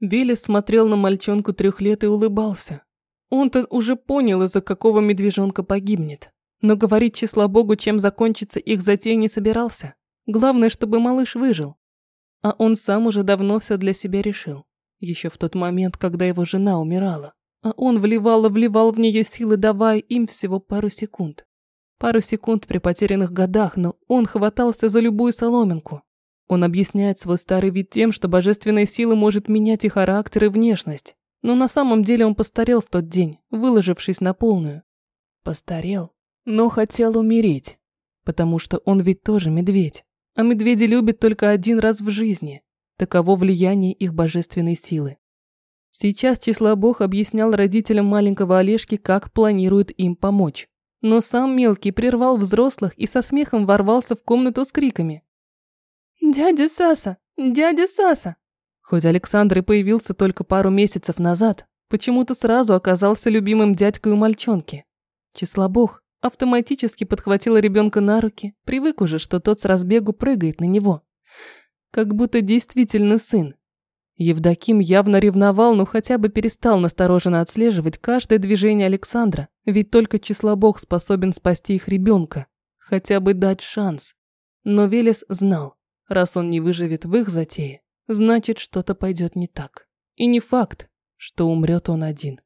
Велес смотрел на мальчонку трех лет и улыбался. Он-то уже понял, из-за какого медвежонка погибнет. Но говорить числа Богу, чем закончится их затея, не собирался. Главное, чтобы малыш выжил. А он сам уже давно все для себя решил. Еще в тот момент, когда его жена умирала. А он вливал и вливал в нее силы, давая им всего пару секунд. Пару секунд при потерянных годах, но он хватался за любую соломинку. Он объясняет свой старый вид тем, что божественная сила может менять и характер, и внешность. Но на самом деле он постарел в тот день, выложившись на полную. Постарел, но хотел умереть. Потому что он ведь тоже медведь. А медведи любят только один раз в жизни. Таково влияние их божественной силы. Сейчас Числобог объяснял родителям маленького Олежки, как планирует им помочь. Но сам мелкий прервал взрослых и со смехом ворвался в комнату с криками. «Дядя Саса! Дядя Саса!» Хоть Александр и появился только пару месяцев назад, почему-то сразу оказался любимым дядькой у мальчонки. Числобог автоматически подхватил ребенка на руки, привык уже, что тот с разбегу прыгает на него. Как будто действительно сын. Евдоким явно ревновал, но хотя бы перестал настороженно отслеживать каждое движение Александра, ведь только числобог способен спасти их ребенка, хотя бы дать шанс. Но Велес знал, Раз он не выживет в их затее, значит, что-то пойдет не так. И не факт, что умрет он один.